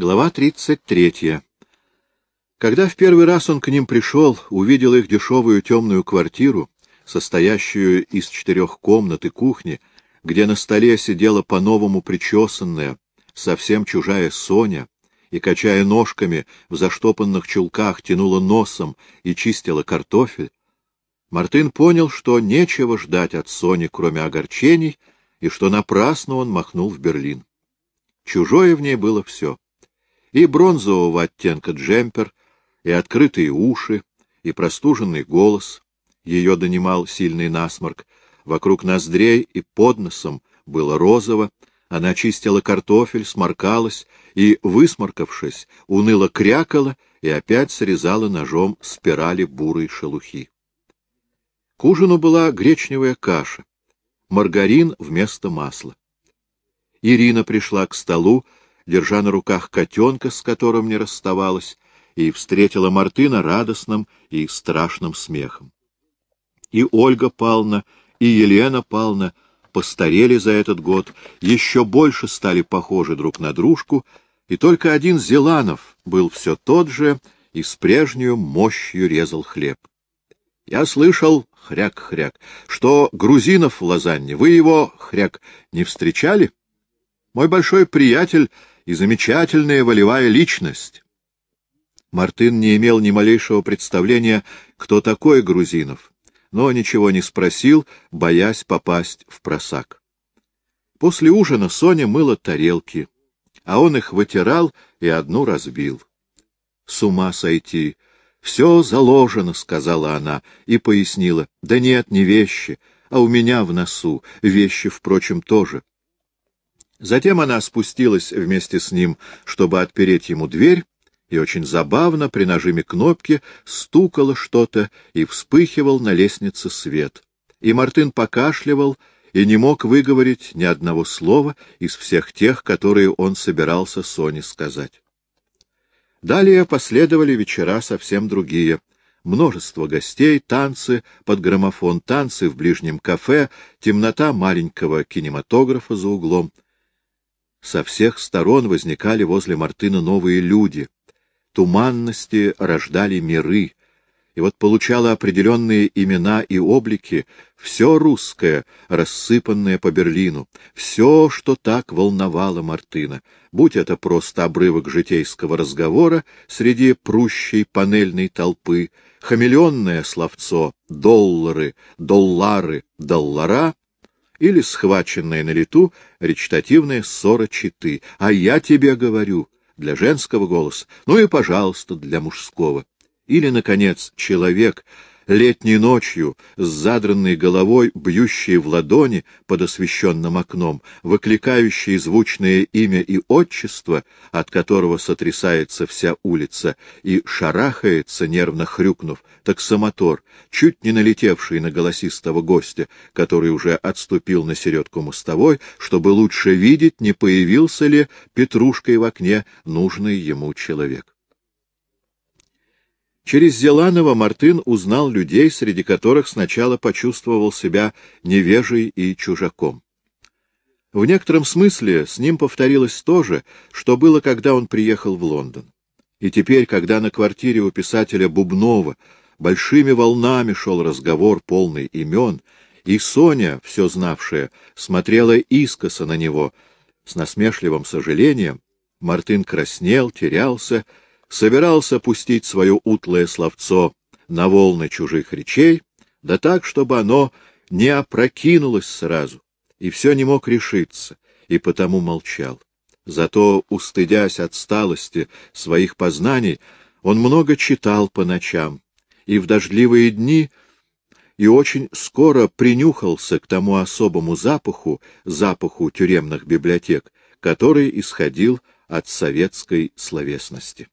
Глава 33. Когда в первый раз он к ним пришел, увидел их дешевую темную квартиру, состоящую из четырех комнат и кухни, где на столе сидела по-новому причесанная, совсем чужая Соня, и, качая ножками, в заштопанных чулках тянула носом и чистила картофель, Мартын понял, что нечего ждать от Сони, кроме огорчений, и что напрасно он махнул в Берлин. Чужое в ней было все и бронзового оттенка джемпер, и открытые уши, и простуженный голос. Ее донимал сильный насморк. Вокруг ноздрей и под носом было розово. Она чистила картофель, сморкалась и, высморкавшись, уныло крякала и опять срезала ножом спирали бурой шелухи. К ужину была гречневая каша, маргарин вместо масла. Ирина пришла к столу, держа на руках котенка, с которым не расставалась, и встретила Мартына радостным и страшным смехом. И Ольга Павловна, и Елена Павловна постарели за этот год, еще больше стали похожи друг на дружку, и только один Зеланов был все тот же и с прежнюю мощью резал хлеб. Я слышал, хряк-хряк, что грузинов в Лозанне, вы его, хряк, не встречали? Мой большой приятель и замечательная волевая личность. Мартын не имел ни малейшего представления, кто такой Грузинов, но ничего не спросил, боясь попасть в просак. После ужина Соня мыла тарелки, а он их вытирал и одну разбил. — С ума сойти! Все заложено, — сказала она и пояснила. — Да нет, не вещи, а у меня в носу, вещи, впрочем, тоже. Затем она спустилась вместе с ним, чтобы отпереть ему дверь, и очень забавно при нажиме кнопки стукало что-то, и вспыхивал на лестнице свет. И Мартын покашливал и не мог выговорить ни одного слова из всех тех, которые он собирался Соне сказать. Далее последовали вечера совсем другие. Множество гостей, танцы под граммофон, танцы в ближнем кафе, темнота маленького кинематографа за углом — со всех сторон возникали возле Мартына новые люди. Туманности рождали миры, и вот получало определенные имена и облики все русское, рассыпанное по Берлину, все, что так волновало Мартына, будь это просто обрывок житейского разговора среди прущей панельной толпы, хамелеонное словцо «доллары», «доллары», «доллара», или схваченная на лету речитативная ссора читы. А я тебе говорю, для женского голоса, ну и, пожалуйста, для мужского. Или, наконец, человек, летней ночью, с задранной головой, бьющей в ладони под освещенным окном, выкликающий звучное имя и отчество, от которого сотрясается вся улица, и шарахается, нервно хрюкнув, таксомотор, чуть не налетевший на голосистого гостя, который уже отступил на середку мостовой, чтобы лучше видеть, не появился ли петрушкой в окне нужный ему человек. Через Зеланова Мартын узнал людей, среди которых сначала почувствовал себя невежей и чужаком. В некотором смысле с ним повторилось то же, что было, когда он приехал в Лондон. И теперь, когда на квартире у писателя Бубнова большими волнами шел разговор, полный имен, и Соня, все знавшая, смотрела искоса на него с насмешливым сожалением, Мартын краснел, терялся, собирался пустить свое утлое словцо на волны чужих речей, да так, чтобы оно не опрокинулось сразу, и все не мог решиться, и потому молчал. Зато, устыдясь от сталости своих познаний, он много читал по ночам, и в дождливые дни и очень скоро принюхался к тому особому запаху, запаху тюремных библиотек, который исходил от советской словесности.